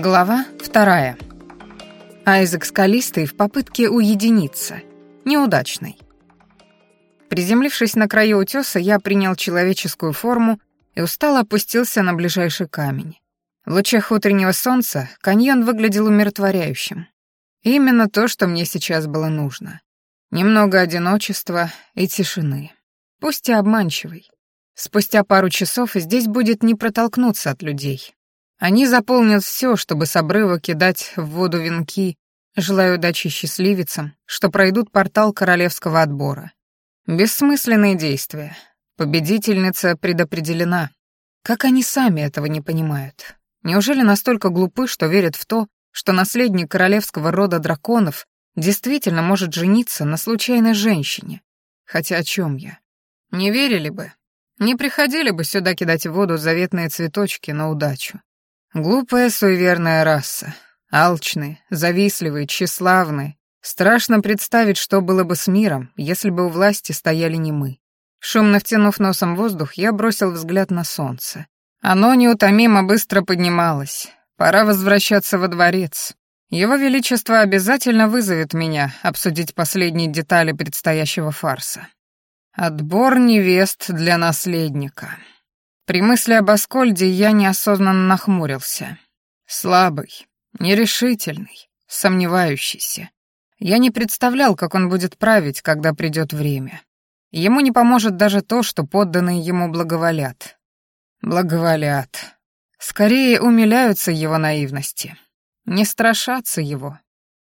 Глава вторая. Айзек скалистый в попытке уединиться. Неудачный. Приземлившись на краю утеса, я принял человеческую форму и устало опустился на ближайший камень. В лучах утреннего солнца каньон выглядел умиротворяющим. И именно то, что мне сейчас было нужно. Немного одиночества и тишины. Пусть и обманчивой. Спустя пару часов здесь будет не протолкнуться от людей. Они заполнят все, чтобы с обрыва кидать в воду венки, желая удачи счастливицам, что пройдут портал королевского отбора. Бессмысленные действия. Победительница предопределена. Как они сами этого не понимают? Неужели настолько глупы, что верят в то, что наследник королевского рода драконов действительно может жениться на случайной женщине? Хотя о чем я? Не верили бы. Не приходили бы сюда кидать в воду заветные цветочки на удачу. Глупая суеверная раса. Алчные, завистливые, тщеславные. Страшно представить, что было бы с миром, если бы у власти стояли не мы. Шумно втянув носом воздух, я бросил взгляд на солнце. Оно неутомимо быстро поднималось. Пора возвращаться во дворец. Его Величество обязательно вызовет меня обсудить последние детали предстоящего фарса. Отбор невест для наследника. При мысли об Аскольде я неосознанно нахмурился. Слабый, нерешительный, сомневающийся. Я не представлял, как он будет править, когда придет время. Ему не поможет даже то, что подданные ему благоволят. Благоволят. Скорее умиляются его наивности. Не страшатся его.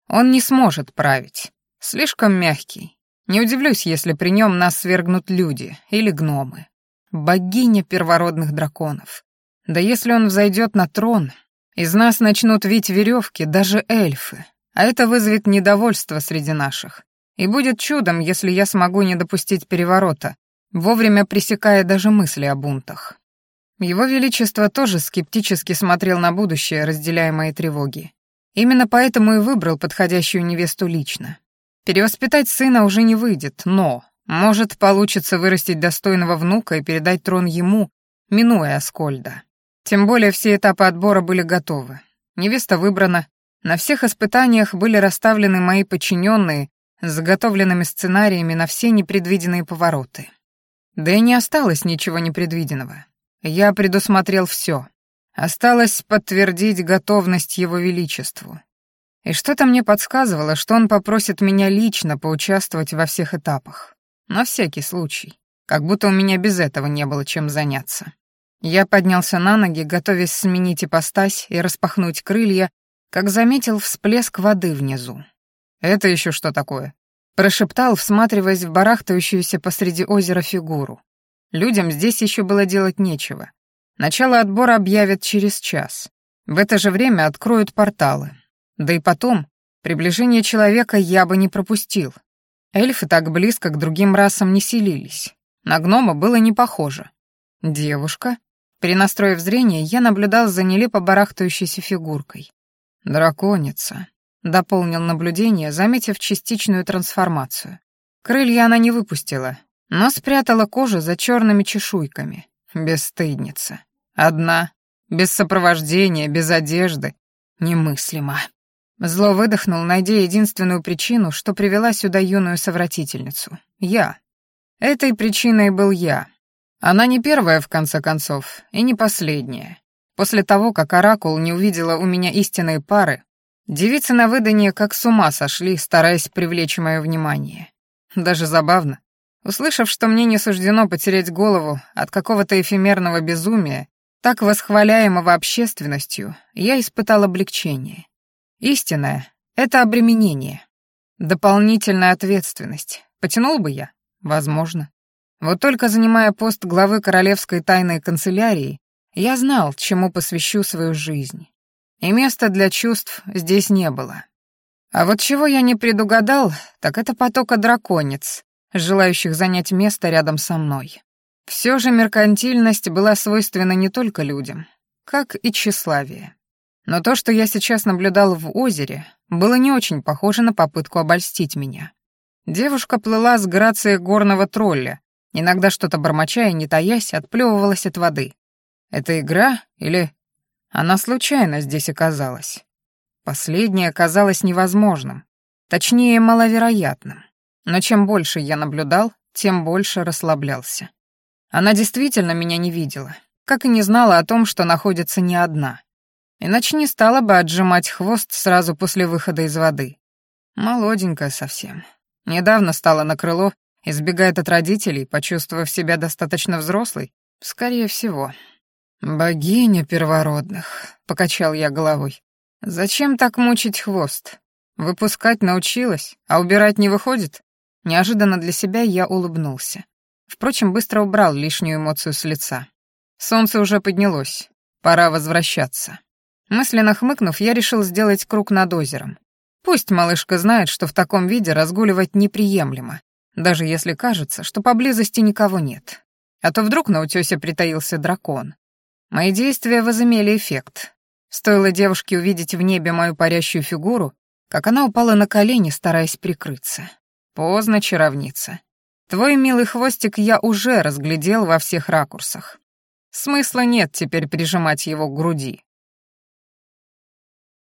Он не сможет править. Слишком мягкий. Не удивлюсь, если при нем нас свергнут люди или гномы богиня первородных драконов. Да если он взойдет на трон, из нас начнут вить веревки даже эльфы, а это вызовет недовольство среди наших. И будет чудом, если я смогу не допустить переворота, вовремя пресекая даже мысли о бунтах. Его Величество тоже скептически смотрел на будущее, разделяя мои тревоги. Именно поэтому и выбрал подходящую невесту лично. Перевоспитать сына уже не выйдет, но может, получится вырастить достойного внука и передать трон ему, минуя Аскольда. Тем более все этапы отбора были готовы. Невеста выбрана, на всех испытаниях были расставлены мои подчиненные с заготовленными сценариями на все непредвиденные повороты. Да и не осталось ничего непредвиденного. Я предусмотрел все. Осталось подтвердить готовность его величеству. И что-то мне подсказывало, что он попросит меня лично поучаствовать во всех этапах. На всякий случай. Как будто у меня без этого не было чем заняться. Я поднялся на ноги, готовясь сменить ипостась и распахнуть крылья, как заметил всплеск воды внизу. «Это еще что такое?» Прошептал, всматриваясь в барахтающуюся посреди озера фигуру. Людям здесь еще было делать нечего. Начало отбора объявят через час. В это же время откроют порталы. Да и потом, приближение человека я бы не пропустил. Эльфы так близко к другим расам не селились. На гнома было не похоже. Девушка. Перенастроив зрение, я наблюдал за нелепо барахтающейся фигуркой. «Драконица», — дополнил наблюдение, заметив частичную трансформацию. Крылья она не выпустила, но спрятала кожу за черными чешуйками. Бесстыдница. Одна, без сопровождения, без одежды. Немыслимо. Зло выдохнул, найдя единственную причину, что привела сюда юную совратительницу. Я. Этой причиной был я. Она не первая, в конце концов, и не последняя. После того, как Оракул не увидела у меня истинной пары, девицы на выданье как с ума сошли, стараясь привлечь мое внимание. Даже забавно. Услышав, что мне не суждено потерять голову от какого-то эфемерного безумия, так восхваляемого общественностью, я испытал облегчение. Истинное — это обременение. Дополнительная ответственность. Потянул бы я? Возможно. Вот только занимая пост главы Королевской тайной канцелярии, я знал, чему посвящу свою жизнь. И места для чувств здесь не было. А вот чего я не предугадал, так это потока драконец, желающих занять место рядом со мной. Все же меркантильность была свойственна не только людям, как и тщеславие. Но то, что я сейчас наблюдал в озере, было не очень похоже на попытку обольстить меня. Девушка плыла с грацией горного тролля, иногда что-то бормоча и не таясь, отплевывалась от воды. Это игра или... Она случайно здесь оказалась. Последнее казалось невозможным, точнее, маловероятным. Но чем больше я наблюдал, тем больше расслаблялся. Она действительно меня не видела, как и не знала о том, что находится не одна. Иначе не стала бы отжимать хвост сразу после выхода из воды. Молоденькая совсем. Недавно стала на крыло, избегает от родителей, почувствовав себя достаточно взрослой. Скорее всего. «Богиня первородных», — покачал я головой. «Зачем так мучить хвост? Выпускать научилась, а убирать не выходит?» Неожиданно для себя я улыбнулся. Впрочем, быстро убрал лишнюю эмоцию с лица. Солнце уже поднялось. Пора возвращаться. Мысленно хмыкнув, я решил сделать круг над озером. Пусть малышка знает, что в таком виде разгуливать неприемлемо, даже если кажется, что поблизости никого нет. А то вдруг на утёсе притаился дракон. Мои действия возымели эффект. Стоило девушке увидеть в небе мою парящую фигуру, как она упала на колени, стараясь прикрыться. Поздно, чаровница. Твой милый хвостик я уже разглядел во всех ракурсах. Смысла нет теперь прижимать его к груди.